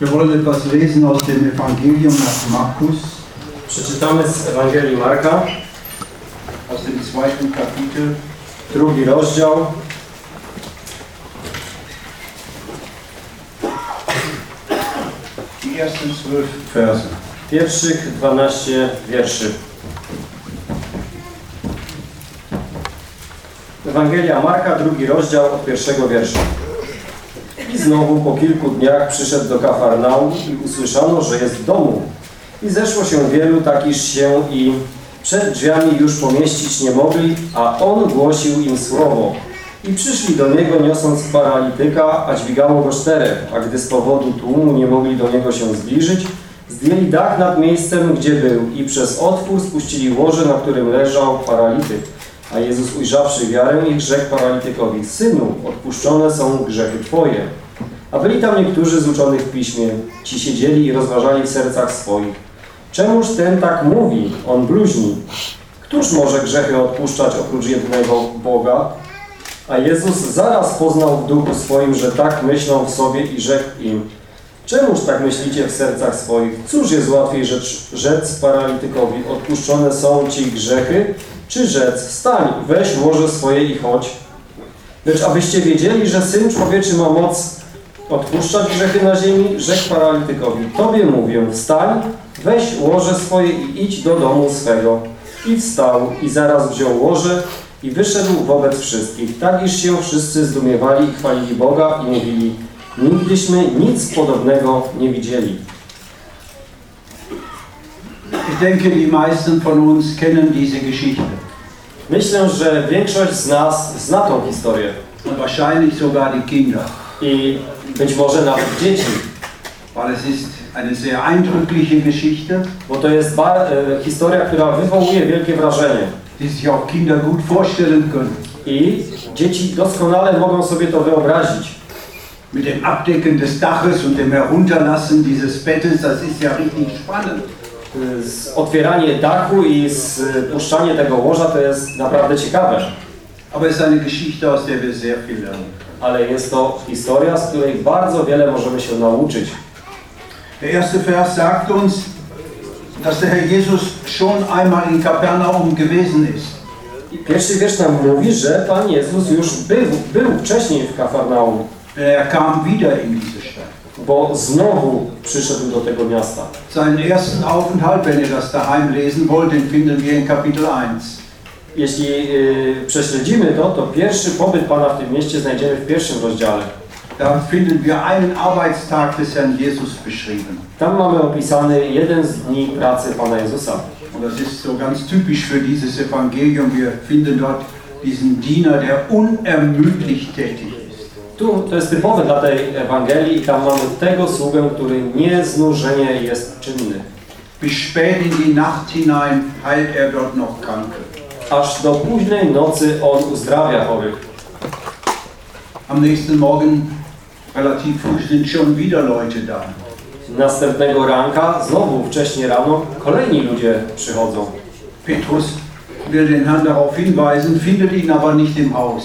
Wir wollen etwas lesen aus dem Evangelium nach Markus, Przeczytamy z Ewangelii Marka, aus dem zweiten Kapitel, drugi rozdział, die ersten zwölf Verse. pierwszych 12 wierszy. Ewangelia Marka, drugi rozdział od pierwszego wiersza. Znowu po kilku dniach przyszedł do Kafarnaum i usłyszano, że jest w domu. I zeszło się wielu, tak iż się i przed drzwiami już pomieścić nie mogli, a on głosił im słowo. I przyszli do niego niosąc paralityka, a dźwigało go czterech, a gdy z powodu tłumu nie mogli do niego się zbliżyć, zdjęli dach nad miejscem, gdzie był i przez otwór spuścili łoże, na którym leżał paralityk. A Jezus ujrzawszy wiarę ich rzekł paralitykowi, Synu, odpuszczone są grzechy Twoje. A byli tam niektórzy z uczonych w piśmie, ci siedzieli i rozważali w sercach swoich. Czemuż ten tak mówi, on bluźni? Któż może grzechy odpuszczać oprócz jednego Boga? A Jezus zaraz poznał w duchu swoim, że tak myślą w sobie i rzekł im, Czemuż tak myślicie w sercach swoich? Cóż jest łatwiej rzecz, rzec paralitykowi, odpuszczone są ci grzechy, czy rzec, wstań, weź łoże swoje i chodź? Lecz abyście wiedzieli, że Syn Człowieczy ma moc odpuszczać grzechy na ziemi, rzekł paralitykowi, Tobie mówię, wstań, weź łoże swoje i idź do domu swego. I wstał i zaraz wziął łoże i wyszedł wobec wszystkich, tak iż się wszyscy zdumiewali i chwalili Boga i mówili, nigdyśmy nic podobnego nie widzieli. Ich denke, die meisten von uns kennen diese Geschichte. Myślę, że większość z nas zna tą historię. Und wahrscheinlich sogar die Kinder, i być może nawet dzieci, weil es ist eine sehr eindrückliche Geschichte, bo to jest bar, e, historia, która wywołuje wielkie wrażenie die sich auch Kinder gut vorstellen können. i dzieci doskonale mogą sobie to wyobrazić. Mit dem Abdecken des Daches und dem Herunterlassen dieses Bettes, das ist ja richtig spannend. E, Otwieranie dachu i spuszczanie tego łoża to jest naprawdę ciekawe, Aber es ist eine Geschichte, aus der wir sehr viel lernen. Ale jest to historia, z której bardzo wiele możemy się nauczyć. Der erste Vers sagt uns, dass der Herr Jesus schon einmal in Kapernaum gewesen ist. I Pierwszy wiersz nam mówi, że Pan Jezus już był, był wcześniej w Kafarnaum, Er kam wieder in diese Stadt. bo znowu przyszedł do tego miasta. Seinen ersten Aufenthalt, wenn ihr das daheim lesen wollt, den finden wir in Kapitel 1. Jeśli yy, prześledzimy to, to pierwszy pobyt Pana w tym mieście znajdziemy w pierwszym rozdziale. Da finden wir einen Arbeitstag des Herrn Jesus beschrieben. Tam mamy opisany jeden z dni pracy Pana Jezusa. Und das ist so ganz typisch für dieses Evangelium. Wir finden dort diesen Diener, der unermüdlich tätig ist. Tu to jest typowe dla tej Ewangelii i tam mamy tego sługę, który nieznużenie jest czynny. Bis spät in die Nacht hinein heilt er dort noch Kranke. Aż do późnej nocy On uzdrawia chorych. Am nächsten Morgen, relativ früh, sind schon wieder Leute da. Następnego ranka, znowu wcześnie rano, kolejni ludzie przychodzą. Petrus will den Herrn darauf hinweisen, findet ihn aber nicht im Haus.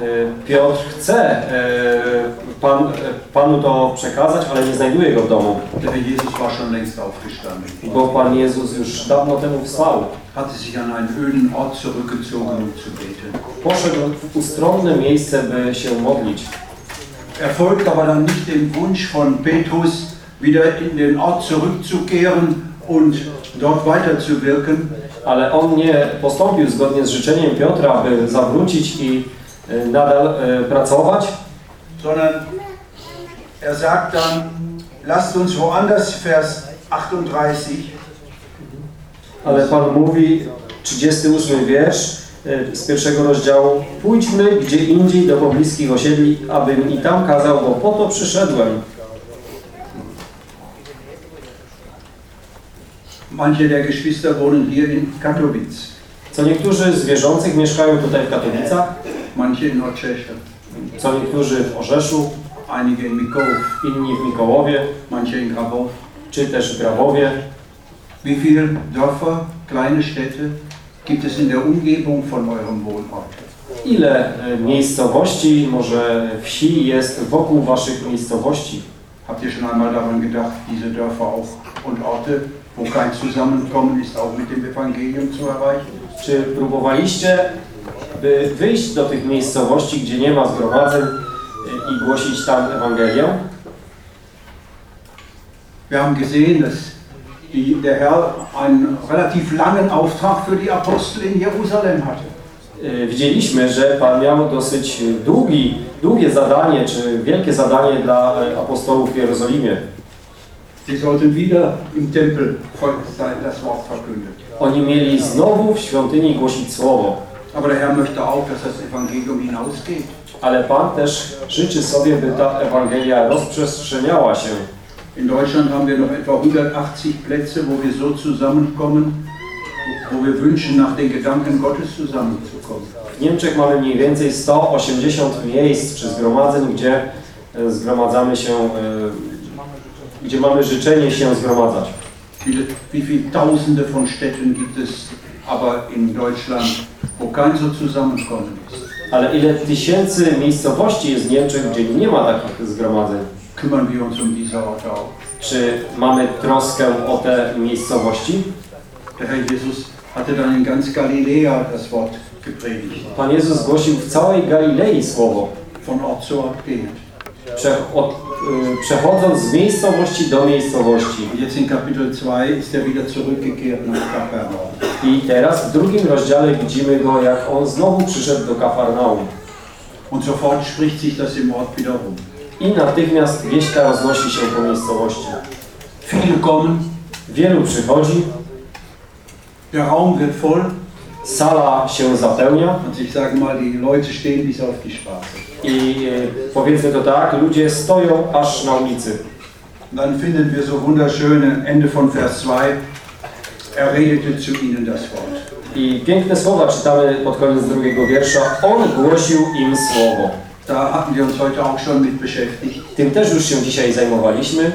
Yy, Piotr chce yy, pan, Panu to przekazać, ale nie znajduje go w domu, Der Jesus war schon längst aufgestanden. bo Pan Jezus już dawno temu wstał. hatte sich an einen öden Ort zurückgezogen, um zu beten. Poszedł w ustronne miejsce, by się modlić. Er folgt aber dann nicht dem Wunsch von Petrus, wieder in den Ort zurückzukehren und dort weiterzuwirken, Ale on nie postąpił zgodnie z życzeniem Piotra, by zawrócić i y, nadal y, pracować, sondern er sagt dann, lasst uns woanders, Vers 38, ale Pan mówi, 38 wiersz y, z pierwszego rozdziału, pójdźmy gdzie indziej do pobliskich osiedli, abym i tam kazał, bo po to przyszedłem. manche der Geschwister wohnen hier in Katowice, Co niektórzy z wierzących mieszkają tutaj w Katowicach, manche in Nordtscheche, co niektórzy w Orzeszu, einige in Mikow, inni w Mikołowie, manche in Grabow. czy też w Grabowie. Wie viele Dörfer, kleine Städte gibt es in der Umgebung von eurem Wohnort? Ile e, miejscowości, może wsi jest wokół waszych miejscowości? Habt ihr schon einmal daran gedacht, diese Dörfer auch und Orte, wo kein Zusammenkommen ist, auch mit dem Evangelium zu erreichen? Czy próbowaliście, by wyjść do tych miejscowości, gdzie nie ma zgromadzeń i głosić tam Ewangelię? Wir haben gesehen, dass die, der Herr einen relativ langen Auftrag für die Apostel in Jerusalem hatte. Y, Widzieliśmy, że Pan miał dosyć długi, długie zadanie, czy wielkie zadanie dla y, apostołów w Jerozolimie. Sie sollten wieder im Tempel sein, das Wort verkündet. Oni mieli znowu w świątyni głosić Słowo, Aber der Herr möchte auch, dass das Evangelium hinausgeht. ale Pan też życzy sobie, by ta Ewangelia rozprzestrzeniała się. In Deutschland haben wir noch etwa 180 Plätze, wo wir so zusammenkommen, wo wir wünschen, nach den Gedanken Gottes zusammenzukommen. W Niemczech mamy mniej więcej 180 miejsc czy zgromadzeń, gdzie e, zgromadzamy się, e, gdzie mamy życzenie się zgromadzać. Wie viele Tausende von Städten gibt es aber in Deutschland, wo kein so Zusammenkommen ist. Ale ile tysięcy miejscowości jest w Niemczech, gdzie nie ma takich zgromadzeń? Kümmern wir uns um diese Orte auch. Czy mamy troskę o te miejscowości? Der Herr Jesus hatte dann in ganz Galiläa das Wort gepredigt, Pan Jezus głosił w całej Galilei Słowo, von Ort zu Ort gehend. prze, od, y, przechodząc z miejscowości do miejscowości. Jetzt in Kapitel 2 ist er wieder zurückgekehrt nach Kapernaum. I teraz w drugim rozdziale widzimy go, jak on znowu przyszedł do Kafarnaum. Und sofort spricht sich das im Ort. I natychmiast wieść ta roznosi się po miejscowości. Viele kommen, Wielu przychodzi, der Raum wird voll. sala się zapełnia Also ich sage mal, die Leute stehen bis auf die Straße. i y, powiedzmy to tak, ludzie stoją aż na ulicy. Und dann finden wir so wunderschöne Ende von Vers 2. Er redete zu ihnen das Wort. I piękne słowa czytamy pod koniec drugiego wiersza. On głosił im słowo. Da hatten wir uns heute auch schon mit beschäftigt. Tym też już się dzisiaj zajmowaliśmy.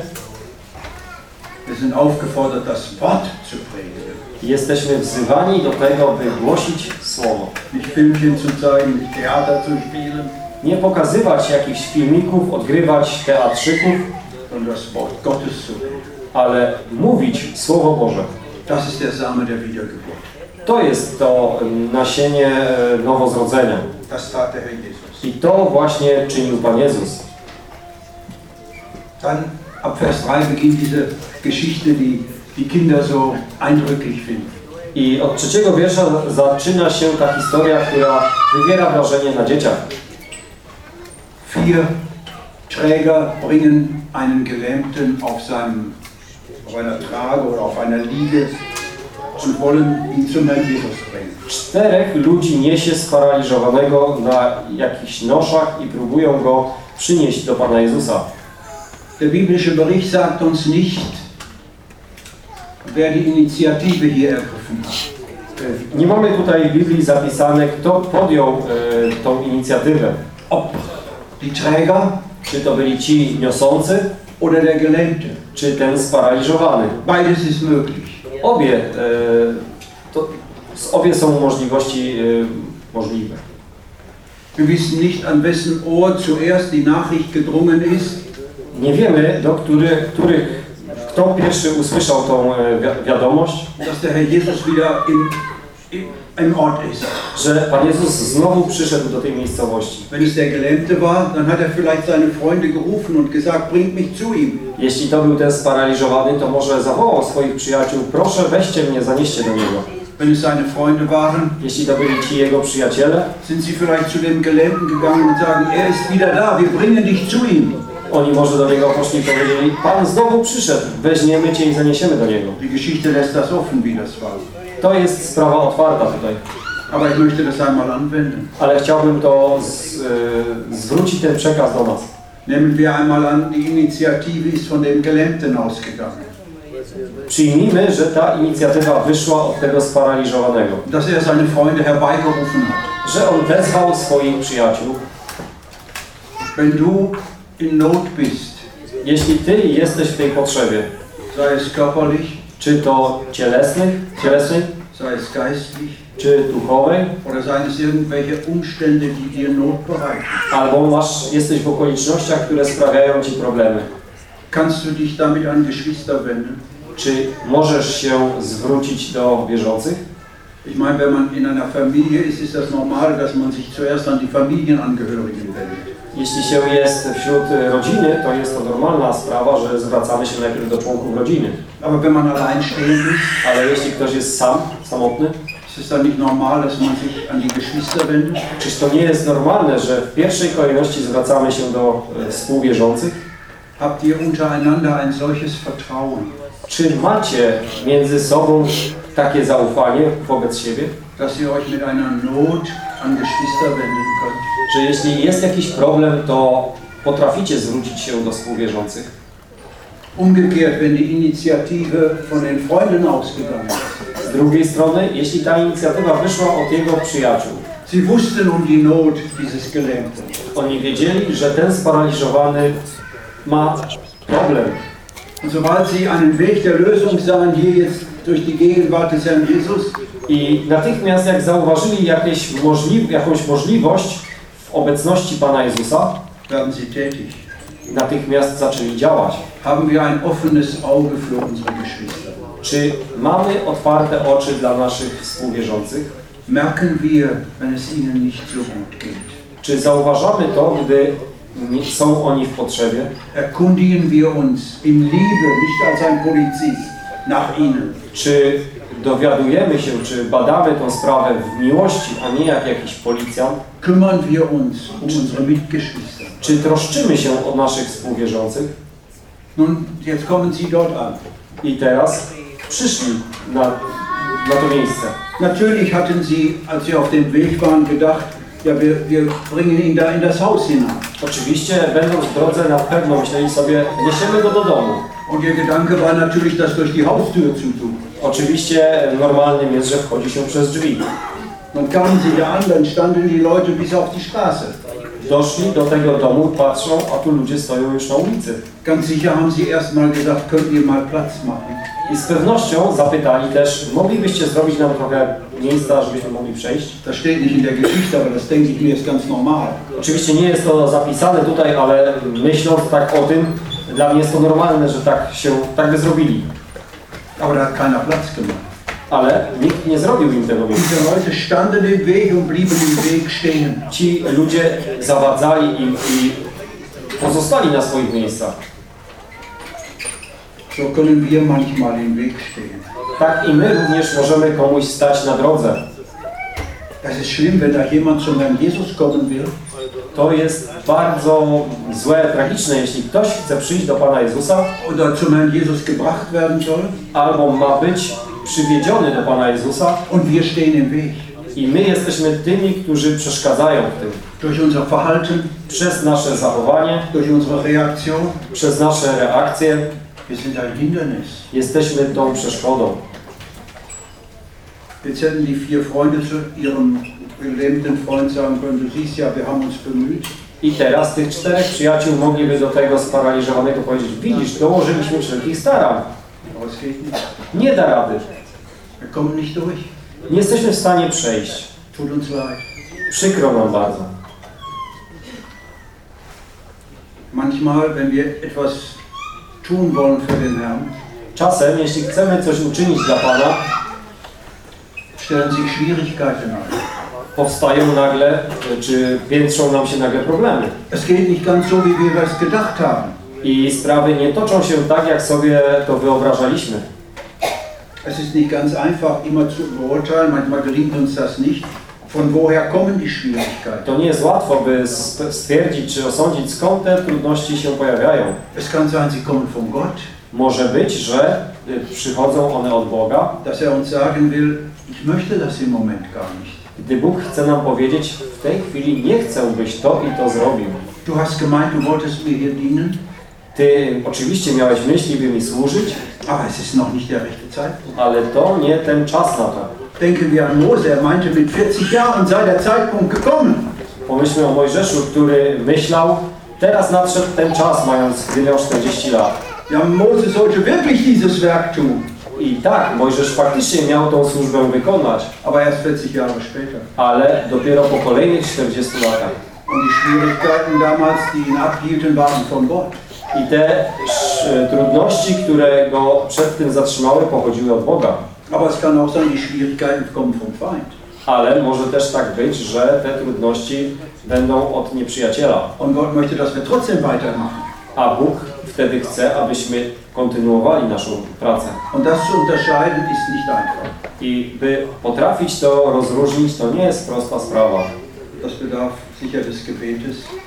Wir sind aufgefordert, das Wort zu predigen. Jesteśmy wzywani do tego, by głosić słowo. Nicht Filmchen zu zeigen, nicht Theater zu spielen, Nie pokazywać jakichś filmików, odgrywać teatrzyków, sondern das Wort Gottes zu predigen. ale mówić Słowo Boże. Das ist der Same der Wiedergeburt. To jest to nasienie e, nowozrodzenia. Das tat der Herr Jesus. I to właśnie czynił Pan Jezus. Dann ab Vers 3 beginnt diese Geschichte, die die Kinder so eindrücklich finden. I od trzeciego wiersza zaczyna się ta historia, która wywiera wrażenie na dzieciach. Vier Träger bringen einen Gelähmten auf, seinem, auf einer Trage oder auf einer Liege und wollen ihn zum Herrn Jesus bringen. Czterech ludzi niesie sparaliżowanego na jakichś noszach i próbują go przynieść do Pana Jezusa. Der biblische Bericht sagt uns nicht, wer die Initiative hier ergriffen hat. Nie mamy tutaj w Biblii zapisane, kto podjął e, tą inicjatywę. Ob die Träger Czy to byli ci niosący, oder der Gelähmte. Czy ten sparaliżowany. Beides ist möglich. Obie, e, to, obie są możliwości e, możliwe. Wir wissen nicht, an wessen Ohr zuerst die Nachricht gedrungen ist. Nie wiemy, do których, których kto pierwszy usłyszał tą e, wi- wiadomość, dass der Herr Jesus wieder im, im, im Ort ist. że Pan Jezus znowu przyszedł do tej miejscowości. Wenn es der Gelähmte war, dann hat er vielleicht seine Freunde gerufen und gesagt, bringt mich zu ihm. Jeśli to był ten sparaliżowany, to może zawołał swoich przyjaciół, proszę weźcie mnie, zanieście do niego. Wenn es seine Freunde waren, Jeśli to byli ci jego przyjaciele, sind sie vielleicht zu dem Gelähmten gegangen und sagen, er ist wieder da, wir bringen dich zu ihm. oni może do niego poszli i powiedzieli, Pan znowu przyszedł, weźmiemy cię i zaniesiemy do niego. Die Geschichte lässt das offen, wie das war. To jest sprawa otwarta tutaj. Ale chciałbym to z, y, zwrócić ten przekaz do nas. Nehmen wir einmal an, die Initiative ist von dem Gelähmten ausgegangen. Przyjmijmy, że ta inicjatywa wyszła od tego sparaliżowanego. Dass er seine Freunde herbeigerufen hat. Że on wezwał swoich przyjaciół. Wenn du in Not bist, Jeśli ty jesteś w tej potrzebie, sei es körperlich, czy to cielesnych, cielesnej, sei es geistlich, czy duchowej, oder seien es irgendwelche Umstände, die dir Not bereiten. albo masz, jesteś w okolicznościach, które sprawiają ci problemy. Kannst du dich damit an Geschwister wenden? Czy możesz się zwrócić do wierzących? Ich meine, wenn man in einer Familie ist, ist das normal, dass man sich zuerst an die Familienangehörigen wendet. Jeśli się jest wśród rodziny, to jest to normalna sprawa, że zwracamy się najpierw do członków rodziny. Aber wenn man ist, Ale jeśli ktoś jest sam, samotny, ist es dann nicht normal, dass man sich an die Geschwister wendet? czyż to nie jest normalne, że w pierwszej kolejności zwracamy się do e, współwierzących? Habt ihr untereinander ein solches Vertrauen, Czy macie między sobą takie zaufanie wobec siebie, dass ihr euch mit einer Not an Geschwister wenden könnt? Że jeśli jest jakiś problem, to potraficie zwrócić się do współwierzących? Umgekehrt, wenn die Initiative von den Freunden ausgegangen ist. Z drugiej strony, jeśli ta inicjatywa wyszła od jego przyjaciół, Sie wussten um die Not dieses Gelähmten. oni wiedzieli, że ten sparaliżowany ma problem. Und sobald sie einen Weg der Lösung sahen, hier jetzt durch die Gegenwart des Herrn Jesus, I natychmiast jak zauważyli jakieś możli jakąś możliwość w obecności Pana Jezusa, natychmiast zaczęli działać. Czy mamy otwarte oczy dla naszych współwierzących? Merken wir, wenn es ihnen nicht so gut geht? Czy zauważamy to, gdy są oni w potrzebie? Erkundigen wir uns in Liebe, nicht als ein Polizist, nach ihnen? Czy dowiadujemy się, czy badamy tą sprawę w miłości, a nie jak jakiś policjant? Kümmern wir uns um unsere Mitgeschwister? Czy troszczymy się o naszych współwierzących? Nun, jetzt kommen sie dort an. I teraz przyszli na, na to miejsce. Natürlich hatten sie, als sie auf dem Weg waren, gedacht, ja, wir, wir bringen ihn da in das Haus hinein. Oczywiście, będąc w drodze, na pewno myśleli sobie, niesiemy go do domu. Und ihr Gedanke war natürlich, das durch die Haustür zu tun. Oczywiście normalnym jest, że wchodzi się przez drzwi. Dann kamen sie da an, dann standen die Leute bis auf die Straße. Doszli do tego domu, patrzą, a tu ludzie stoją już na ulicy. Ganz sicher haben sie erst mal gesagt, könnt ihr mal Platz machen. I z pewnością zapytali też, moglibyście zrobić nam trochę miejsca, żebyśmy mogli przejść? Das steht nicht in der Geschichte, aber das denke ich mir ist ganz normal. Oczywiście nie jest to zapisane tutaj, ale myśląc tak o tym, dla mnie jest to normalne, że tak się, tak by zrobili. Aber da hat keiner Platz gemacht. Ale nikt nie zrobił im tego miejsca. Diese Leute standen im Weg und blieben im Weg stehen. Ci ludzie zawadzali im i pozostali na swoich miejscach. So können wir manchmal im Weg stehen. Tak i my również możemy komuś stać na drodze. Das ist schlimm, wenn da jemand zum Herrn Jesus kommen will To jest bardzo złe, tragiczne, jeśli ktoś chce przyjść do Pana Jezusa oder zum Herrn Jesus gebracht werden soll albo ma być przywiedziony do Pana Jezusa und wir stehen im Weg. i my jesteśmy tymi, którzy przeszkadzają w tym. Durch unser Verhalten, Przez nasze zachowanie, durch unsere Reaktion. przez nasze reakcje Wir sind ein Hindernis. jesteśmy tą przeszkodą. Jetzt hätten die vier Freunde zu ihrem gelähmten Freund sagen können, du siehst ja, wir haben uns bemüht. I teraz tych czterech przyjaciół mogliby do tego sparaliżowanego powiedzieć, widzisz, dołożyliśmy wszelkich starań. Nie da rady. Nie jesteśmy w stanie przejść. Przykro nam bardzo. Manchmal, wenn wir etwas tun wollen für den Herrn, Czasem, jeśli chcemy coś uczynić dla Pana, stellen sich Schwierigkeiten ein. powstają nagle, czy piętrzą nam się nagle problemy. Es geht nicht ganz so, wie wir es gedacht haben. I sprawy nie toczą się tak, jak sobie to wyobrażaliśmy. Es ist nicht ganz einfach, immer zu beurteilen, manchmal gelingt uns das nicht. Von woher kommen die Schwierigkeiten? To nie jest łatwo, by stwierdzić czy osądzić, skąd te trudności się pojawiają. Es kann sein, sie kommen von Gott, Może być, że y, przychodzą one od Boga, dass er uns sagen will, ich möchte das im Moment gar nicht. gdy Bóg chce nam powiedzieć, w tej chwili nie chcę, byś to i to zrobił. Du hast gemeint, du wolltest mir hier dienen, Ty oczywiście miałeś myśli, by mi służyć, aber es ist noch nicht der rechte Zeitpunkt. ale to nie ten czas na to. Denken wir an Mose, er meinte, mit 40 Jahren sei der Zeitpunkt gekommen. Pomyślmy o Mojżeszu, który myślał, teraz nadszedł ten czas, mając, miał 40 lat. Ja, Mose sollte wirklich dieses Werk tun, I tak, Mojżesz faktycznie miał tą służbę wykonać, aber erst 40 Jahre später. ale dopiero po kolejnych 40 latach. Und die Schwierigkeiten damals, die ihn abhielten, waren von Gott. I te trudności, które go przed tym zatrzymały, pochodziły od Boga. Aber es kann auch sein, die Schwierigkeiten kommen vom Feind. Ale może też tak być, że te trudności będą od nieprzyjaciela. Und Gott möchte, dass wir trotzdem weitermachen. A Bóg wtedy chce, abyśmy kontynuowali naszą pracę. Und das zu unterscheiden ist nicht einfach. I by potrafić to rozróżnić, to nie jest prosta sprawa. Das bedarf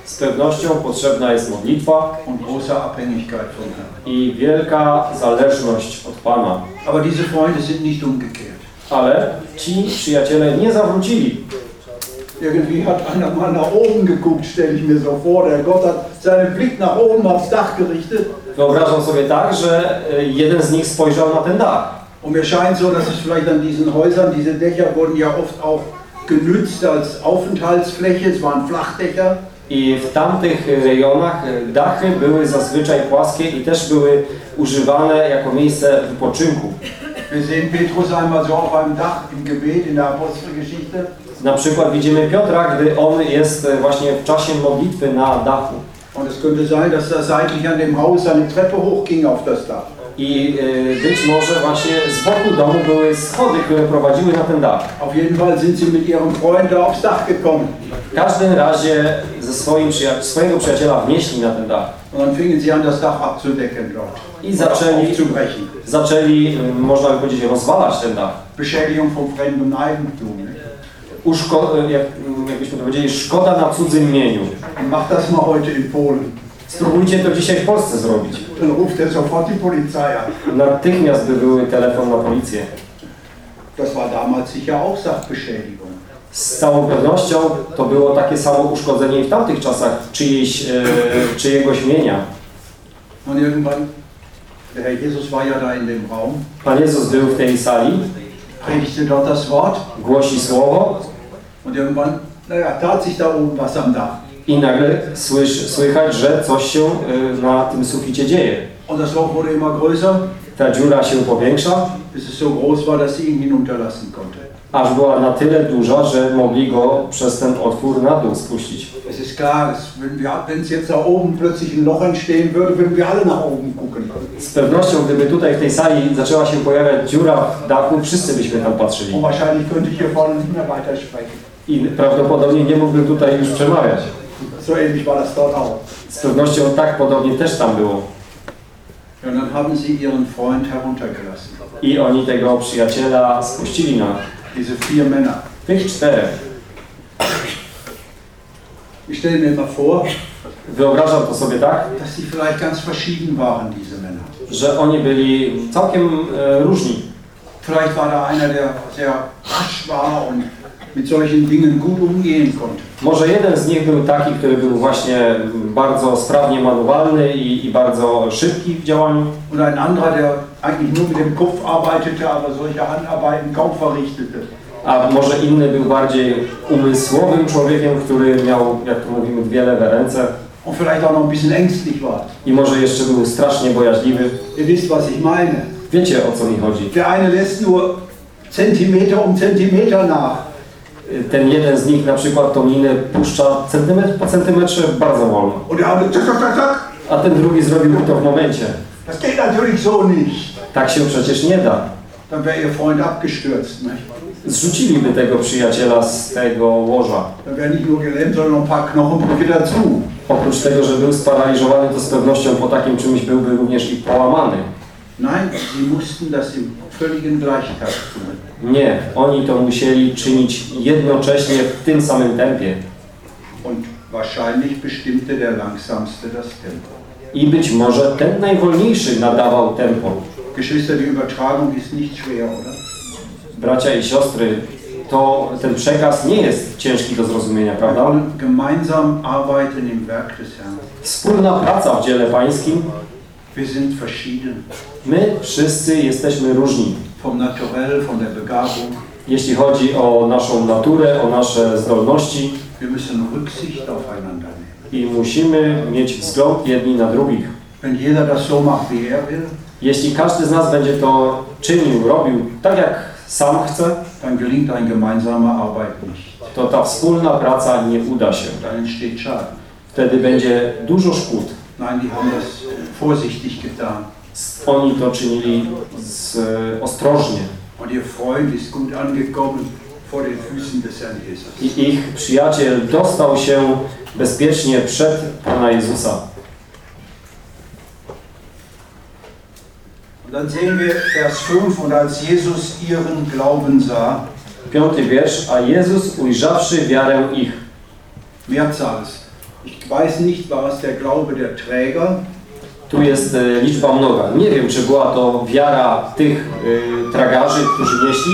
Z pewnością potrzebna jest modlitwa i wielka zależność od Pana. Ale ci przyjaciele nie zawrócili. Irgendwie hat einer mal nach oben geguckt, stelle ich mir so vor. Der Gott hat seinen Blick nach oben aufs Dach gerichtet. Wyobrażam sobie tak, że e, jeden z nich spojrzał na ten dach. Und mir scheint so, dass es vielleicht an diesen Häusern, diese Dächer wurden ja oft auch genützt als Aufenthaltsfläche. Es waren Flachdächer. I w tamtych rejonach e, dachy były zazwyczaj płaskie i też były używane jako miejsce wypoczynku. Wir sehen Petrus einmal so auf einem Dach im Gebet in der Apostelgeschichte. Na przykład widzimy Piotra, gdy on jest e, właśnie w czasie modlitwy na dachu. Und es könnte sein, dass da seitlich an dem Haus eine Treppe hochging auf das Dach. I e, być może właśnie z boku domu były schody, które prowadziły na ten dach. Auf jeden Fall sind sie mit ihrem Freund aufs Dach gekommen. W każdym razie ze swoim przyja- swojego przyjaciela wnieśli na ten dach. Und fingen sie an, das Dach abzudecken dort. I zaczęli, zaczęli, e, można by powiedzieć, rozwalać ten dach. Beschädigung vom fremden Eigentum. Uszko- e, jak, m, jakbyśmy to powiedzieli, szkoda na cudzym mieniu. Mach das mal heute in Polen. Spróbujcie to dzisiaj w Polsce zrobić. Dann ruft er sofort die Polizei an. Natychmiast by były telefon na policję. Das war damals sicher auch Sachbeschädigung. Z całą pewnością to było takie samo uszkodzenie i w tamtych czasach czyjejś, e, czyjegoś mienia. Und irgendwann, der Herr Jesus war ja da in dem Raum, Pan Jezus był w tej sali, predigte dort das Wort głosi słowo und irgendwann, naja, tat sich da oben was am Dach. I nagle słysz, słychać, że coś się e, na tym suficie dzieje. Ta dziura się powiększa, aż była na tyle duża, że mogli go przez ten otwór na dół spuścić. Es ist klar, wenn es jetzt da oben plötzlich ein Loch entstehen würde, würden wir alle nach oben gucken. Z pewnością, gdyby tutaj w tej sali zaczęła się pojawiać dziura w dachu, wszyscy byśmy tam patrzyli. Und wahrscheinlich könnte ich hier vorne nicht mehr weitersprechen. I prawdopodobnie nie mógłbym tutaj już przemawiać. So ähnlich war das dort auch. Z pewnością tak podobnie też tam było. Und dann haben sie ihren Freund heruntergelassen. I oni tego przyjaciela spuścili na Diese vier Männer. tych czterech. Ich stelle mir mal vor, Wyobrażam to sobie tak, dass sie vielleicht ganz verschieden waren, diese Männer. że oni byli całkiem e, różni. Vielleicht war da einer, der sehr rasch war und mit solchen Dingen gut umgehen konnte. Może jeden z nich był taki, który był właśnie bardzo sprawnie manualny i, i bardzo szybki w działaniu, Und ein anderer, der eigentlich nur mit dem Kopf arbeitete, aber solche Handarbeiten kaum verrichtete. a może inny był bardziej umysłowym człowiekiem, który miał, jak to mówimy, dwie lewe ręce Und vielleicht auch noch ein bisschen ängstlich war. i może jeszcze był strasznie bojaźliwy. Ihr wisst, was ich meine. Wiecie o co mi chodzi. Der eine lässt nur Zentimeter um Zentimeter nach. Ten jeden z nich na przykład tą linę puszcza centymetr po centymetrze bardzo wolno, zack, zack, zack. a ten drugi zrobił to w momencie. Tak się przecież nie da. Zrzuciliby tego przyjaciela z tego łoża. Oprócz tego, że był sparaliżowany, to z pewnością po takim czymś byłby również i połamany. Nein, sie mussten das im völligen tun. Nie, oni to musieli czynić jednocześnie w tym samym tempie. Und wahrscheinlich bestimmte der Langsamste das Tempo. I być może ten najwolniejszy nadawał tempo. Geschwister, die Übertragung ist nicht schwer, oder? Bracia i siostry, to ten przekaz nie jest ciężki do zrozumienia, prawda? wollen gemeinsam arbeiten im Werk des Herrn. Wspólna praca w dziele pańskim. Wir sind verschieden. My wszyscy jesteśmy różni. Vom Naturell, von der Begabung. Jeśli chodzi o naszą naturę, o nasze zdolności Wir müssen Rücksicht aufeinander nehmen. i musimy mieć wzgląd jedni na drugich. Wenn jeder das so macht, wie er will, Jeśli każdy z nas będzie to czynił, robił tak jak sam chce, dann gelingt eine gemeinsame Arbeit nicht. to ta wspólna praca nie uda się. Dann entsteht Schaden. Wtedy będzie dużo szkód. Nein, die haben das vorsichtig getan. Oni to czynili z, ostrożnie. Und ihr Freund ist gut angekommen vor den Füßen des Herrn Jesus. I ich przyjaciel dostał się bezpiecznie przed Pana Jezusa. Und dann sehen wir Vers 5, und als Jesus ihren Glauben sah, Piąty wiersz. A Jezus ujrzawszy wiarę ich. Mehrzahl. Ich weiß nicht, war es der Glaube der Träger Tu jest e, liczba mnoga. Nie wiem, czy była to wiara tych e, tragarzy, którzy nieśli,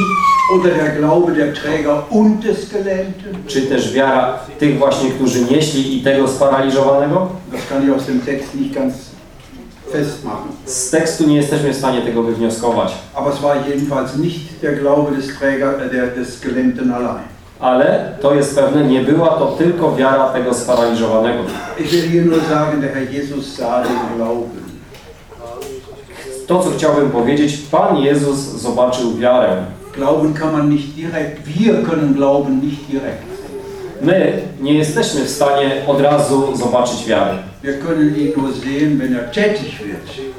oder der Glaube der Träger und des Gelähmten. czy też wiara tych właśnie, którzy nieśli i tego sparaliżowanego. Das kann ich aus dem Text nicht ganz festmachen. Z tekstu nie jesteśmy w stanie tego wywnioskować. Aber es war jedenfalls nicht der Glaube des Träger, äh, der, des Gelähmten allein. Ale to jest pewne, nie była to tylko wiara tego sparaliżowanego. To, co chciałbym powiedzieć, Pan Jezus zobaczył wiarę. Glauben kann man nicht direkt, wir können glauben nicht direkt. My nie jesteśmy w stanie od razu zobaczyć wiary.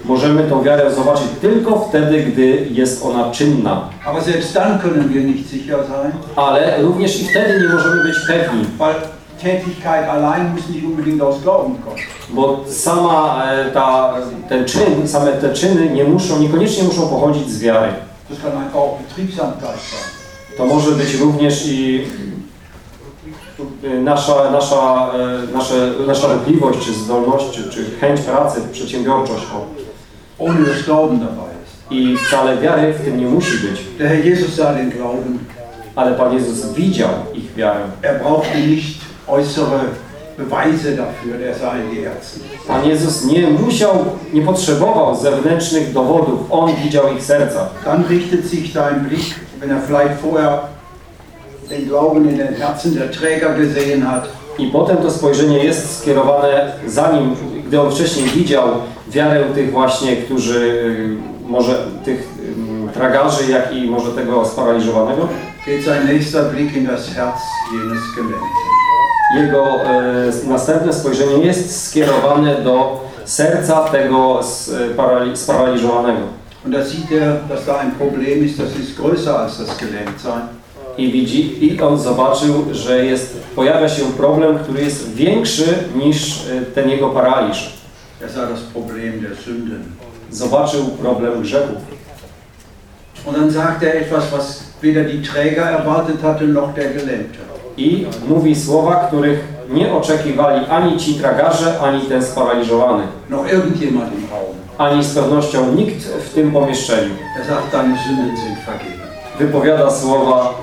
Możemy tą wiarę zobaczyć tylko wtedy, gdy jest ona czynna. Ale również i wtedy nie możemy być pewni, bo sama e, ta, ten czyn, same te czyny nie muszą, niekoniecznie muszą pochodzić z wiary. To może być również i nasza, nasza, e, nasze, nasza ruchliwość, czy zdolność, czy, chęć pracy, przedsiębiorczość. Ohne dass Glauben dabei ist. I wcale wiary w tym nie musi być. Der Herr Jesus sah den Glauben. Ale Pan Jezus widział ich wiarę. Er brauchte nicht äußere Beweise dafür, der sah in die Herzen. Pan Jezus nie musiał, nie potrzebował zewnętrznych dowodów. On widział ich serca. Dann richtet sich sein Blick, wenn er vielleicht vorher I potem to spojrzenie jest skierowane, zanim, gdy on wcześniej widział wiarę tych właśnie, którzy, y, może tych ym, tragarzy, jak i może tego sparaliżowanego, jego e, następne spojrzenie jest skierowane do serca tego sparali, sparaliżowanego. Und da sieht er, dass da ein Problem ist, das ist größer als das Gelähmtsein. I widzi, i on zobaczył, że jest, pojawia się problem, który jest większy niż e, ten jego paraliż. Zobaczył problem grzechów. Und dann sagt er etwas, was weder die Träger erwartet hatten, noch der Gelähmte. I mówi słowa, których nie oczekiwali ani ci tragarze, ani ten sparaliżowany. Noch irgendjemand im Raum. Ani z pewnością nikt w tym pomieszczeniu. Er sagt, deine Sünden sind vergeben. Wypowiada słowa,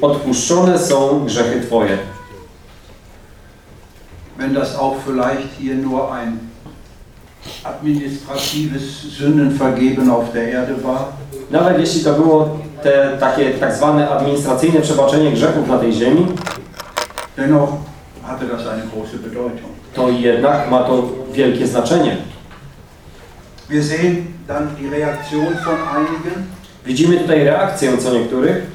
odpuszczone są grzechy Twoje. Wenn das auch vielleicht hier nur ein administratives Sündenvergeben auf der Erde war, Nawet jeśli to było te takie tak zwane administracyjne przebaczenie grzechów na tej ziemi, dennoch hatte das eine große Bedeutung. to jednak ma to wielkie znaczenie. Wir sehen dann die Reaktion von einigen. Widzimy tutaj reakcję co niektórych.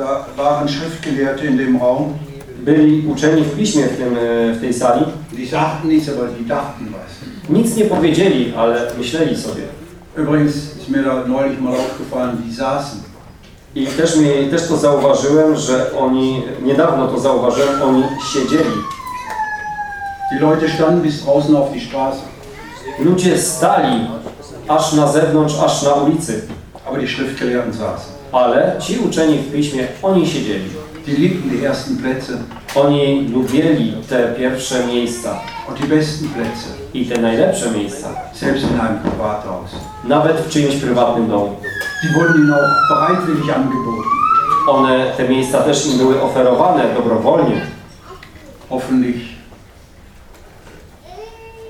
Da waren Schriftgelehrte in dem Raum, Byli uczeni w piśmie w, tym, e, w tej sali. die sagten nichts, aber die dachten was. Nic nie powiedzieli, ale myśleli sobie. Übrigens ist mir da neulich mal aufgefallen, die saßen. I też, mi, też to zauważyłem, że oni, niedawno to zauważyłem, oni siedzieli. Die Leute standen bis draußen auf die Straße, Ludzie stali aż na zewnątrz, aż na ulicy. aber die Schriftgelehrten saßen. Ale ci uczeni w piśmie, oni siedzieli. Die liebten die ersten Plätze Oni lubili te pierwsze miejsca und die besten Plätze, i te najlepsze miejsca. selbst in einem Privathaus. Nawet w czyimś prywatnym domu. Die wurden ihnen auch bereitwillig angeboten. One, te miejsca też im były oferowane dobrowolnie. Hoffentlich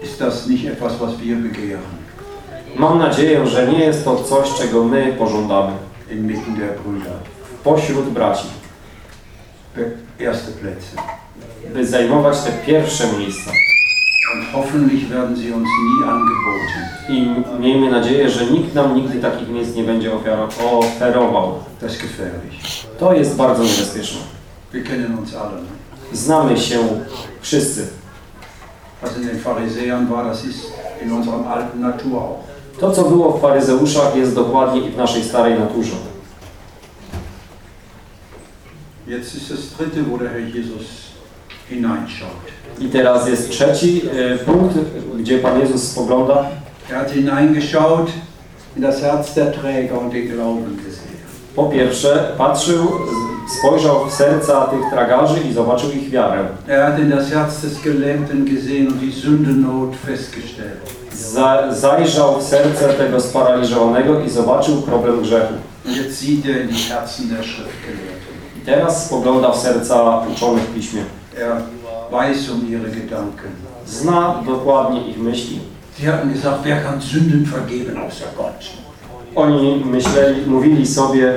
ist das nicht etwas, was wir begehren, Mam nadzieję, że nie jest to coś, czego my pożądamy inmitten der Brüder. pośród braci, Erste Plätze. by zajmować te pierwsze miejsca. Und hoffentlich werden sie uns nie angeboten. I miejmy nadzieję, że nikt nam nigdy takich miejsc nie będzie oferował. Das gefährlich. To jest bardzo niebezpieczne. Wir kennen uns alle. Znamy się wszyscy. was in den Pharisäern war, das ist in unserer alten Natur auch. To, co było w faryzeuszach, jest dokładnie i w naszej starej naturze. Jetzt ist das dritte, wo der Herr Jesus hineinschaut. I teraz jest trzeci e, punkt, gdzie Pan Jezus spogląda. Er hat hineingeschaut in das Herz der Träger und den Glauben gesehen. Po pierwsze, patrzył, spojrzał w serca tych tragarzy i zobaczył ich wiarę. Er hat in das Herz des Gelähmten gesehen und die Sündennot festgestellt. Za, zajrzał w serce tego sparaliżowanego i zobaczył problem grzechu. I teraz spogląda w serca uczonych w piśmie. Zna dokładnie ich myśli. Oni myśleli, mówili sobie,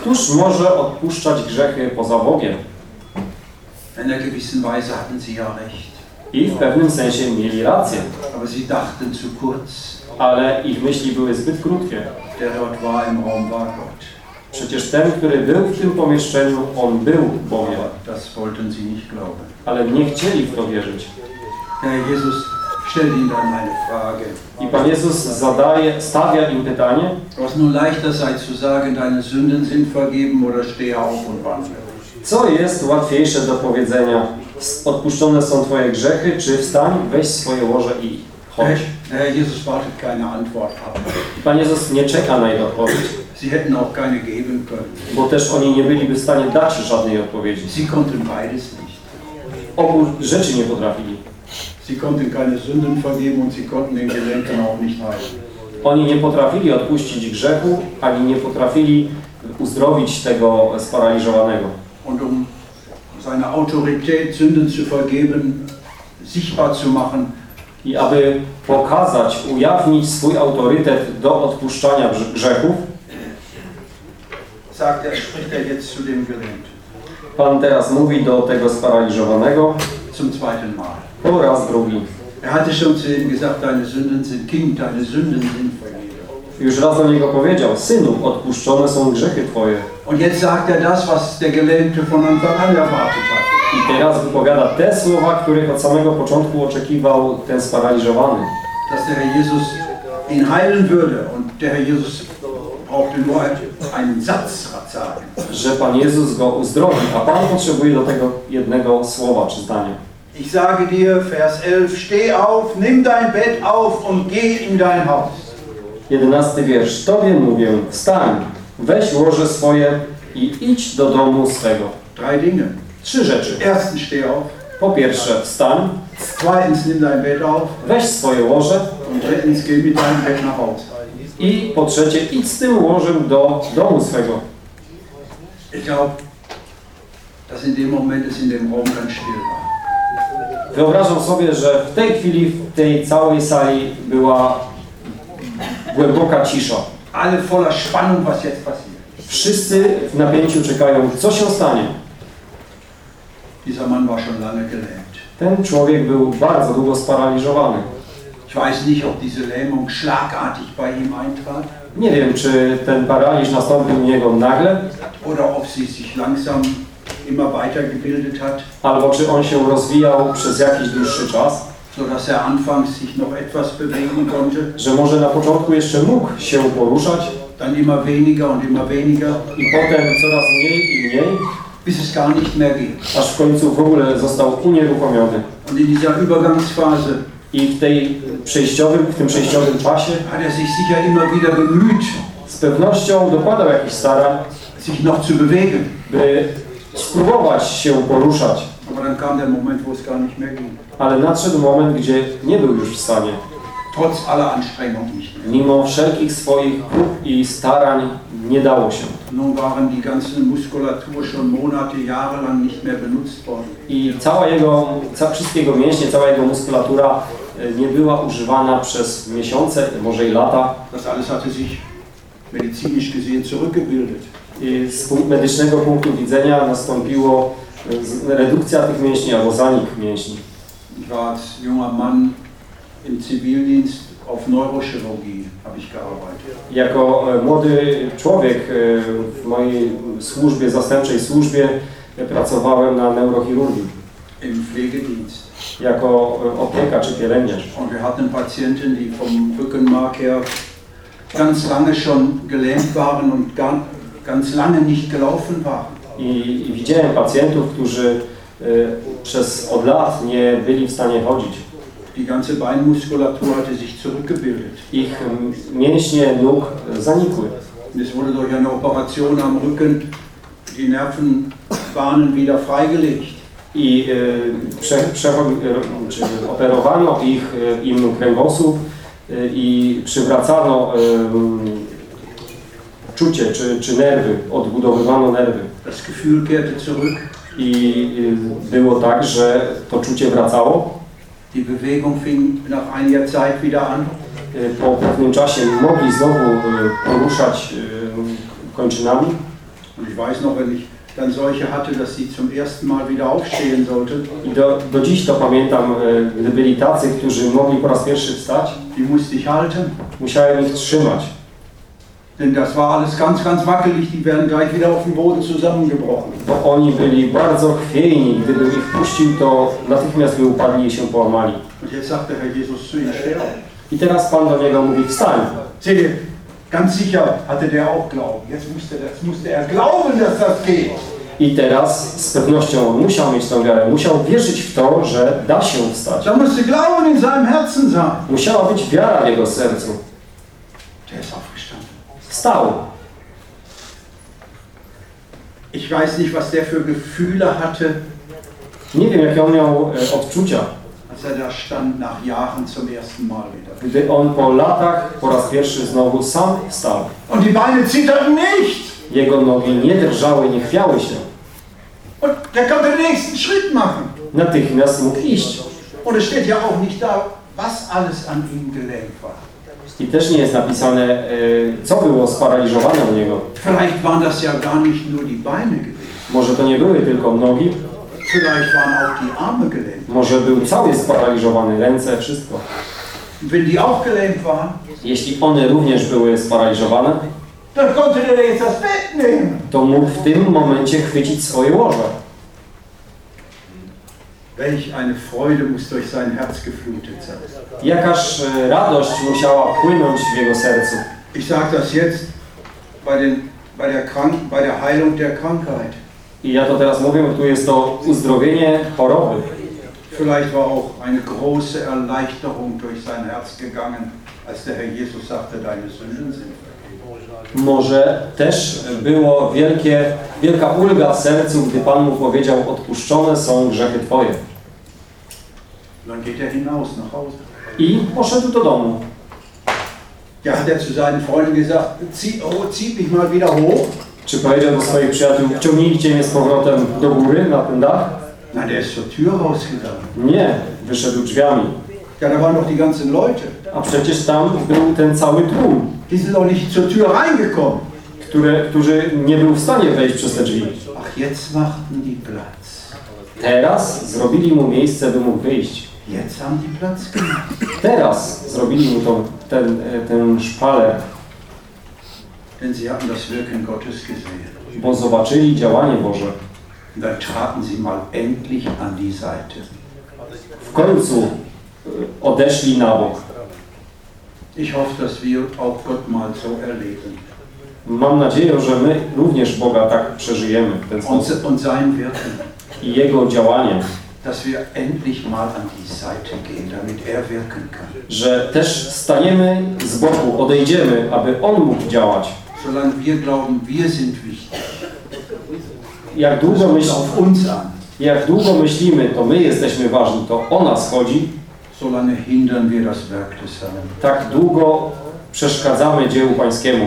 któż może odpuszczać grzechy poza Bogiem? In einer gewissen Weise hatten sie ja recht. I w pewnym sensie mieli rację, Aber sie dachten zu kurz. ale ich myśli były zbyt krótkie. Der dort war im Raum war Gott. Przecież ten, który był w tym pomieszczeniu, on był Bogiem, das wollten sie nicht glauben. ale nie chcieli w to wierzyć. Der Herr Jesus stellt ihnen dann eine Frage. I Pan Jezus zadaje, stawia im pytanie, Was nun leichter sei zu sagen, deine Sünden sind vergeben oder steh auf und wandle. co jest łatwiejsze do powiedzenia? Odpuszczone są Twoje grzechy, czy wstań, weź swoje łoże i chodź. Jesus wartet keine Antwort ab. Pan Jezus nie czeka na ich odpowiedź, Sie hätten auch keine geben können. bo też oni nie byliby w stanie dać żadnej odpowiedzi. Sie konnten beides nicht. Obu rzeczy nie potrafili. Sie konnten keine Sünden vergeben und sie konnten den Gelähmten auch nicht heilen. Oni nie potrafili odpuścić grzechu, ani nie potrafili uzdrowić tego sparaliżowanego. Und um seine Autorität, Sünden zu vergeben, sichtbar zu machen, I aby pokazać, ujawnić swój autorytet do odpuszczania grze- grzechów, sagt er, spricht er jetzt zu dem Gelähmten. Pan teraz mówi do tego sparaliżowanego Zum zweiten Mal. po raz drugi. Er hatte schon zu ihm gesagt, deine Sünden sind Kind, deine Sünden sind vergeben. Już raz do niego powiedział, synu, odpuszczone są grzechy twoje. Und jetzt sagt er das, was der Gelähmte von Anfang an erwartet hatte. I teraz wypowiada te słowa, których od samego początku oczekiwał ten sparaliżowany. Dass der Herr Jesus ihn heilen würde. Und der Herr Jesus brauchte nur einen Satz sagen. Że Pan Jezus go uzdrowi, a Pan potrzebuje do tego jednego słowa czy zdania. Ich sage dir, Vers 11, steh auf, nimm dein Bett auf und geh in dein Haus. Jedenasty wiersz. Tobie mówię, wstań, weź łoże swoje i idź do domu swego. Drei Dinge. Trzy rzeczy. Erstens, steh auf. Po pierwsze, wstań, Zweitens, nimm dein Bett auf. weź swoje łoże Und drittens, geh mit deinem Bett nach Hause. i po trzecie, idź z tym łożem do domu swego. Ich glaube, dass in dem Moment es in dem Raum ganz still war. Wyobrażam sobie, że w tej chwili w tej całej sali była głęboka cisza. Alle voller Spannung, was jetzt passiert. Wszyscy w napięciu czekają, co się stanie. Dieser Mann war schon lange gelähmt. Ten człowiek był bardzo długo sparaliżowany. Ich weiß nicht, ob diese Lähmung schlagartig bei ihm eintrat Nie wiem, czy ten paraliż nastąpił u niego nagle, oder ob sie sich langsam immer weitergebildet hat, albo czy on się rozwijał przez jakiś dłuższy czas, er że może na początku jeszcze mógł się poruszać dann immer weniger und immer weniger, i potem coraz mniej i mniej, bis es gar nicht mehr ging. aż w końcu w ogóle został unieruchomiony. Und in dieser Übergangsphase I w tej przejściowym, w tym przejściowym czasie hat er sich sicher immer wieder bemüht, z pewnością dokładał jakichś starań, sich noch zu bewegen. by spróbować się poruszać, Ale nadszedł moment, gdzie nie był już w stanie. Trotz aller Anstrengung nicht mehr. Mimo wszelkich swoich prób i starań nie dało się. Nun waren die ganze Muskulatur schon Monate, Jahre lang nicht mehr benutzt worden. I cała jego, ca, wszystkie jego mięśnie, cała jego muskulatura e, nie była używana przez miesiące, może i lata. Das alles hatte sich medizinisch gesehen zurückgebildet. I z medycznego punktu widzenia nastąpiło redukcja tych mięśni albo zanik mięśni. Ich war als junger Mann im Zivildienst auf Neurochirurgie, habe ich gearbeitet. Jako e, młody człowiek e, w mojej służbie, zastępczej służbie e, pracowałem na neurochirurgii Im Pflegedienst. jako opieka czy pielęgniarz. Und wir hatten Patienten, die vom Rückenmark her ganz lange schon gelähmt waren und ganz lange nicht gelaufen waren. I, I widziałem pacjentów, którzy e, przez od lat nie byli w stanie chodzić. Die ganze Beinmuskulatur hatte sich zurückgebildet. Ich mięśnie nóg zanikły. Es wurde durch eine Operation am Rücken die Nervenbahnen wieder freigelegt. I e, prze, przecho- e, czy operowano ich, im kręgosłup i przywracano czucie czy, czy nerwy, odbudowywano nerwy. Das Gefühl kehrte zurück, I e, było tak, że to czucie wracało. die Bewegung fing nach einiger Zeit wieder an. E, Po pewnym czasie mogli znowu e, poruszać kończynami. Und ich weiß noch, wenn ich dann solche hatte, dass sie zum ersten Mal wieder aufstehen sollte, I do, do dziś to pamiętam, gdy byli tacy, którzy mogli po raz pierwszy wstać, die musste ich halten. musiałem ich trzymać. Denn das war alles ganz, ganz wackelig, die wären gleich wieder auf dem Boden zusammengebrochen. Bo oni byli bardzo chwiejni. Gdybym ich puścił, to natychmiast by upadli i się połamali. Und jetzt sagte Herr Jesus zu ihm, auf. I teraz Pan do niego mówi, wstań. Seht ganz sicher hatte der auch Glauben. Jetzt musste, jetzt musste er glauben, dass das geht. I teraz z pewnością on musiał mieć tą wiarę, musiał wierzyć w to, że da się wstać. Da musste Glauben in seinem Herzen sein. Musiała być wiara w jego sercu. Der ist aufgestanden. Wstał. Ich weiß nicht, was der für Gefühle hatte, Nie wiem, jakie on miał e, odczucia, als er da stand nach Jahren zum ersten Mal wieder. gdy on po latach po raz pierwszy znowu sam wstał. Und die Beine zitterten nicht. Jego nogi nie drżały, nie chwiały się. Und der konnte den nächsten Schritt machen. Natychmiast mógł iść. Und es steht ja auch nicht da, was alles an ihm gelähmt war. I też nie jest napisane, e, co było sparaliżowane u niego. Vielleicht waren das ja gar nicht nur die Beine gewesen. Może to nie były tylko nogi, Vielleicht waren auch die Arme gelähmt. może był cały sparaliżowany, ręce, wszystko. Wenn die auch gelähmt waren, Jeśli one również były sparaliżowane, to mógł w tym momencie chwycić swoje łoże. Welch eine Freude muss durch sein Herz geflutet sein. Jakaż e, radość musiała płynąć w jego sercu. Ich sage das jetzt bei, den, bei, der Krank bei der Heilung der Krankheit. I ja to teraz mówię, tu jest to uzdrowienie choroby. Vielleicht war auch eine große Erleichterung durch sein Herz gegangen, als der Herr Jesus sagte, deine Sünden sind vergeben. Może też było wielkie, wielka ulga w sercu, gdy Pan mu powiedział, odpuszczone są grzechy Twoje. Und dann geht er hinaus nach Hause. I poszedł do domu. Ja, hat er zu seinen Freunden gesagt, zieh, oh, zieh mich mal wieder hoch. Czy powiedział do swoich przyjaciół, wciągnijcie mnie z powrotem do góry, na ten dach? Nein, der ist zur Tür rausgegangen. Nie, wyszedł drzwiami. Ja, da waren doch die ganzen Leute. A przecież tam był ten cały tłum, Die sind doch nicht zur Tür reingekommen. który, który nie był w stanie wejść przez te drzwi. Ach, jetzt machten die Platz. Teraz zrobili mu miejsce, by mógł wyjść. Haben die Platz gemacht. Teraz zrobili mu tą, ten, e, Gottes gesehen. bo zobaczyli działanie Boże. Und dann traten sie mal endlich an die Seite. W końcu e, odeszli na bok. Ich hoffe, dass wir auch Gott mal so erleben. Mam nadzieję, że my również Boga tak przeżyjemy w ten sposób. und sein Wirken. I Jego działanie, Er że też staniemy z boku, odejdziemy, aby On mógł działać. Solange wir glauben, wir sind wichtig. Jak długo, myśl, jak długo myślimy, to my jesteśmy ważni, to o nas chodzi, Solange hindern wir das Werk des Herrn. tak długo przeszkadzamy dziełu Pańskiemu.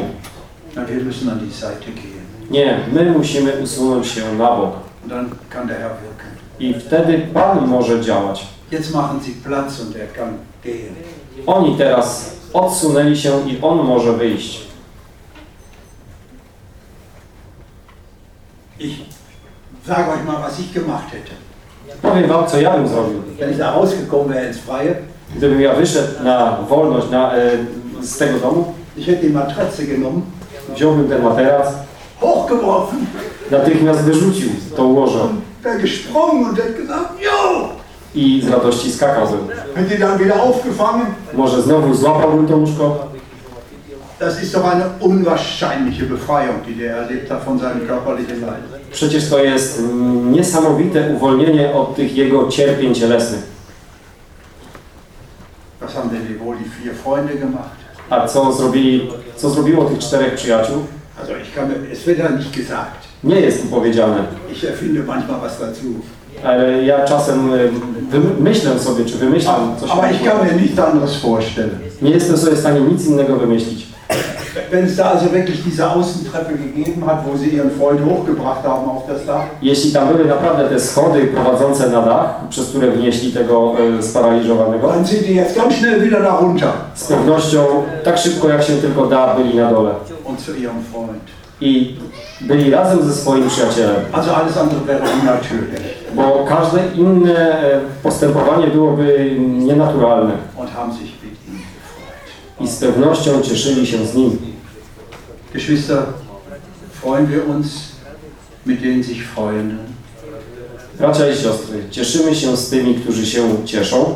Nie, my musimy usunąć się na bok. Dann kann der Herr. I wtedy Pan może działać. Jetzt machen sie Platz und er kann gehen. Oni teraz odsunęli się i On może wyjść. Ich sage euch mal, was ich gemacht hätte. Powiem Wam, co ja bym zrobił. Wenn ich da rausgekommen wäre ins Freie, Gdybym ja wyszedł na wolność na, e, z tego domu, ich hätte die Matratze genommen, wziąłbym ten materac, hochgeworfen natychmiast wyrzucił to wäre gesprungen und gesagt, jo! i z radości skakałbym. Hätte dann wieder aufgefangen? Może znowu złapałbym to łóżko? Das ist doch eine unwahrscheinliche Befreiung, die der erlebt hat von seinem körperlichen Leid. Przecież to jest mm, niesamowite uwolnienie od tych jego cierpień cielesnych. Was haben denn wohl die vier Freunde gemacht? A co, zrobili, co zrobiło tych czterech przyjaciół? Also ich kann mir, es wird ja nicht gesagt. Nie jest tu powiedziane, Ich erfinde manchmal was dazu. ale ja czasem wymy- myślę sobie, czy wymyślam coś Aber ich kann mir nichts anderes vorstellen. Nie jestem sobie w stanie nic innego wymyślić. Jeśli tam były naprawdę te schody prowadzące na dach, przez które wnieśli tego y, sparaliżowanego, dann sind die jetzt ganz schnell wieder da runter z pewnością tak szybko jak się tylko da byli na dole. und zu ihrem Freund. I byli razem ze swoim przyjacielem. Also alles andere wäre unnatürlich Bo każde inne e, postępowanie byłoby nienaturalne und haben sich mit ihm i z pewnością cieszyli się z nim. Geschwister, freuen wir uns mit den sich Freuenden. Bracia i siostry, cieszymy się z tymi, którzy się cieszą,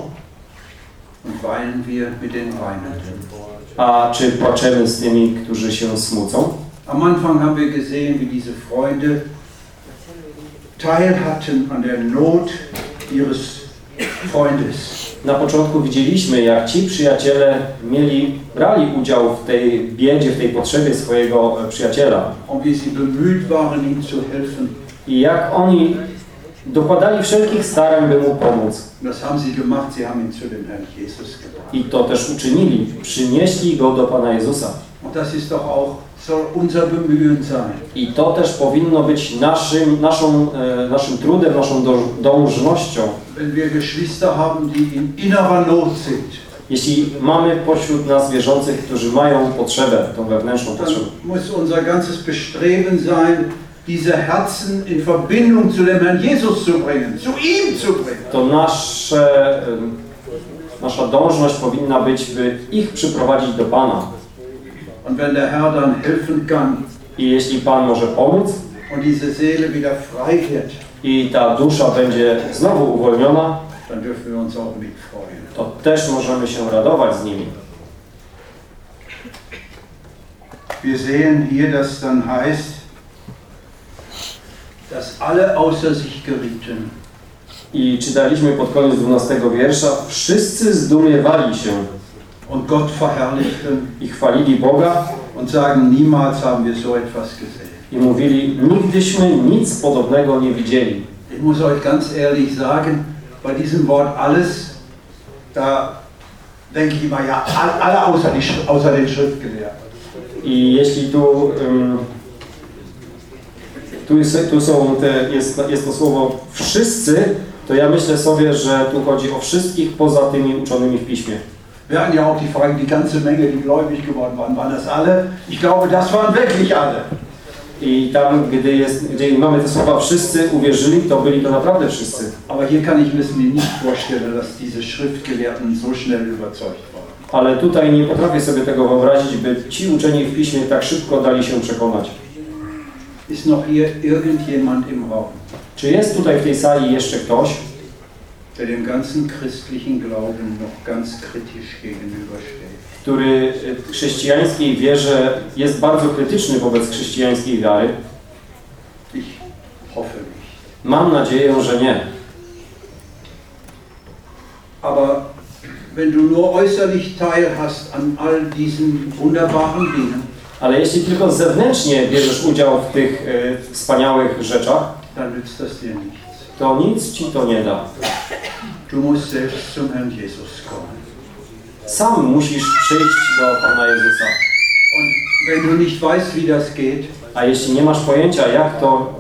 Und weinen wir mit den Weinenden. a czy płaczemy z tymi, którzy się smucą? Am Anfang haben wir gesehen, wie diese Freunde Teil hatten an der Not ihres Freundes. Na początku widzieliśmy, jak ci przyjaciele mieli, brali udział w tej biedzie, w tej potrzebie swojego e, przyjaciela i jak oni dokładali wszelkich starań, by mu pomóc. I to też uczynili. Przynieśli go do Pana Jezusa. Und das ist doch auch, I to też powinno być naszym, naszą, e, naszym trudem, naszą dążnością. Jeśli mamy pośród nas wierzących, którzy mają potrzebę, tą wewnętrzną potrzebę, muss unser ganzes Bestreben sein, diese Herzen in Verbindung zu dem Herrn Jesus zu bringen, zu ihm zu bringen. to nasze, nasza dążność powinna być, by ich przyprowadzić do Pana. Und wenn der Herr dann helfen kann I jeśli Pan może pomóc und diese Seele wieder frei wird, i ta dusza będzie znowu uwolniona, dann dürfen wir uns auch mitfreuen. to też możemy się radować z nimi. Wir sehen hier, dass dann heißt, dass alle außer sich gerieten. I czytaliśmy pod koniec 12 wiersza, wszyscy zdumiewali się und Gott verherrlichten i chwalili Boga und sagen, niemals haben wir so etwas gesehen. i mówili, nigdyśmy nic podobnego nie widzieli. Ich muss euch ganz ehrlich sagen, bei diesem Wort alles, da denke ich immer, ja, all- alle außer, die, außer den Schriftgelehrten. I jeśli tu, ym, tu, jest, tu są te, jest, jest to słowo wszyscy, to ja myślę sobie, że tu chodzi o wszystkich poza tymi uczonymi w piśmie. Wir hatten ja auch die Frage, die ganze Menge, die gläubig geworden waren, waren das alle? Ich glaube, das waren wirklich alle. I tam, gdy, jest, gdzie mamy te słowa wszyscy uwierzyli, to byli to naprawdę wszyscy. Aber hier kann ich mir nicht vorstellen, dass diese Schriftgelehrten so schnell überzeugt waren. Ale tutaj nie potrafię sobie tego wyobrazić, by ci uczeni w piśmie tak szybko dali się przekonać. Ist noch hier irgendjemand im Raum, Czy jest tutaj w tej sali jeszcze ktoś, der dem ganzen christlichen Glauben noch ganz kritisch gegenübersteht? który chrześcijańskiej wierze jest bardzo krytyczny wobec chrześcijańskiej wiary? Ich hoffe nicht. Mam nadzieję, że nie. Aber wenn du nur äußerlich teil hast an all diesen wunderbaren Dingen, Ale jeśli tylko zewnętrznie bierzesz udział w tych y, wspaniałych rzeczach, to nic ci to nie da. Du musst selbst zum Herrn Jesus kommen. Sam musisz przyjść do Pana Jezusa. Und wenn du nicht weißt, wie das geht, A jeśli nie masz pojęcia, jak to,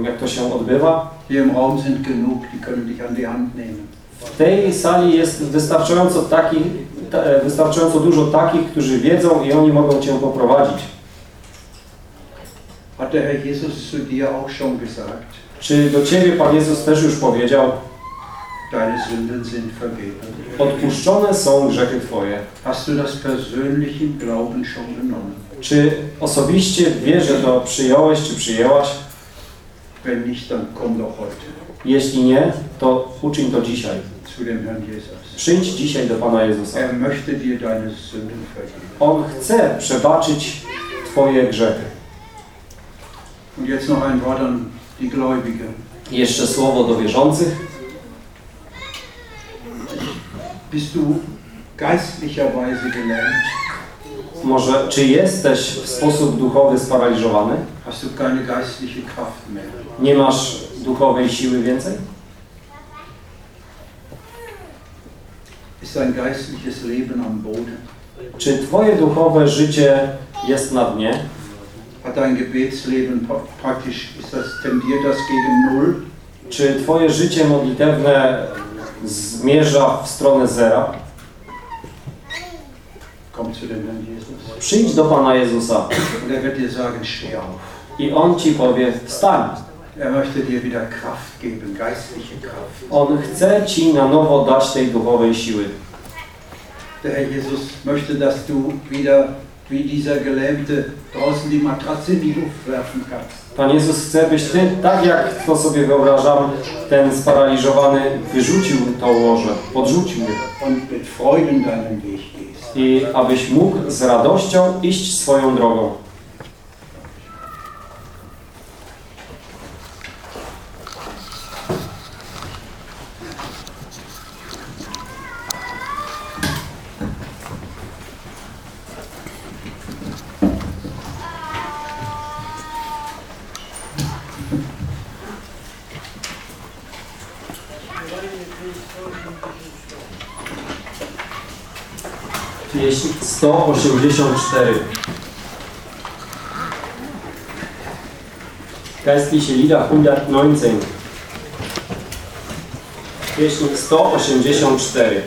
y, jak to się odbywa, hier im Raum sind genug, die können dich an die Hand nehmen. w tej sali jest wystarczająco, takich, ta, e, wystarczająco dużo takich, którzy wiedzą i oni mogą Cię poprowadzić. Hat der Herr Jesus zu dir auch schon gesagt, Czy do Ciebie Pan Jezus też już powiedział, deine Sünden sind vergeben? odpuszczone są grzechy Twoje? Hast du das persönlich im Glauben schon genommen? Czy osobiście w wierze to przyjąłeś, czy przyjęłaś? Wenn nicht, dann komm doch heute. Jeśli nie, to uczyń to dzisiaj. zu dem Herrn Jesus. Przyjdź dzisiaj do Pana Jezusa. Er möchte dir deine Sünden vergeben. On chce przebaczyć Twoje grzechy. Und jetzt noch ein Wort an die Jeszcze słowo do wierzących. Bist du geistlicherweise gelähmt? Może, czy jesteś w sposób duchowy sparaliżowany? Hast du keine geistliche Kraft mehr? Nie masz duchowej siły więcej? Ist dein geistliches Leben am Boden? Czy Twoje duchowe życie jest na dnie? Hat dein Gebetsleben pra- praktisch, ist das, tendiert das gegen Null? Czy Twoje życie modlitewne zmierza w stronę zera? Przyjdź do Pana Jezusa i On Ci powie wstań. On chce Ci na nowo dać tej duchowej siły. Der Herr Jesus möchte, dass du wieder wie dieser Gelähmte draußen die Matratze in die Luft werfen kannst. Pan Jezus chce, byś Ty, tak jak to sobie wyobrażam, ten sparaliżowany wyrzucił to łoże, podrzucił je. I abyś mógł z radością iść swoją drogą. Pieśń 184 Geistliche Lieder 119 Pieśń 184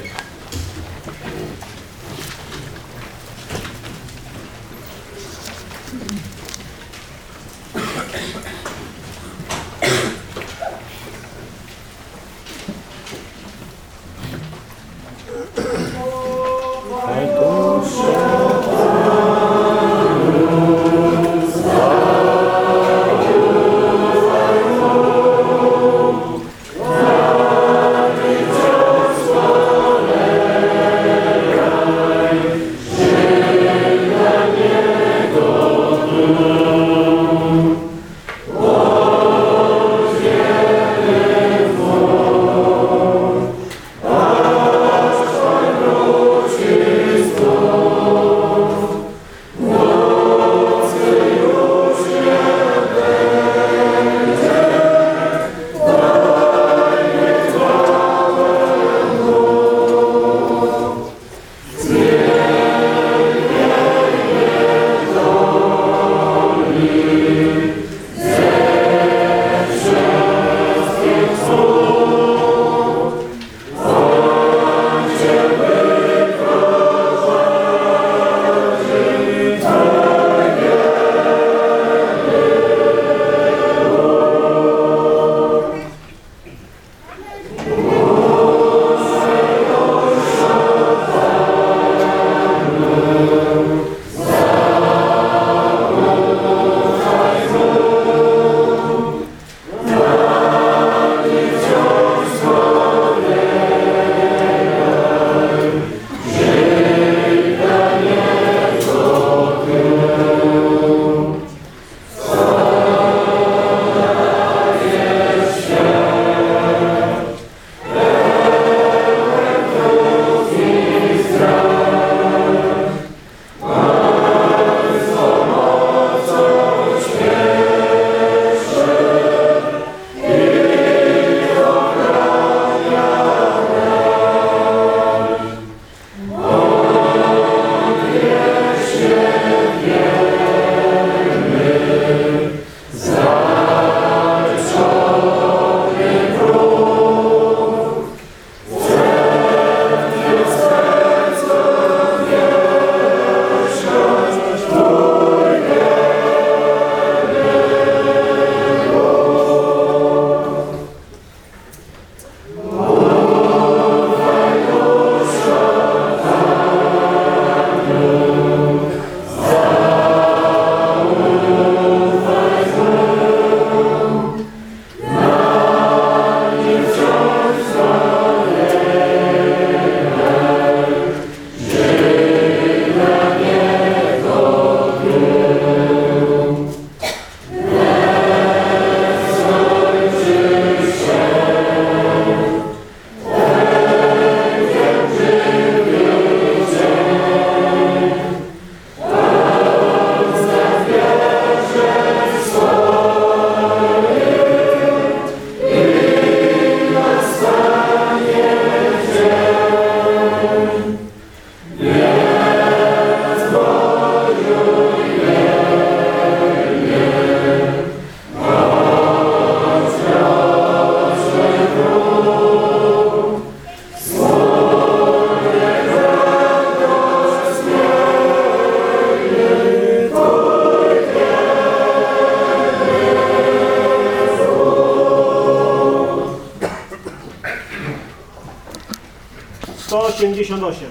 188.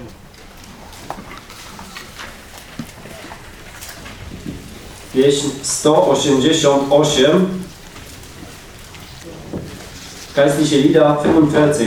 Pieśń 188. Geistliche Lieder 45.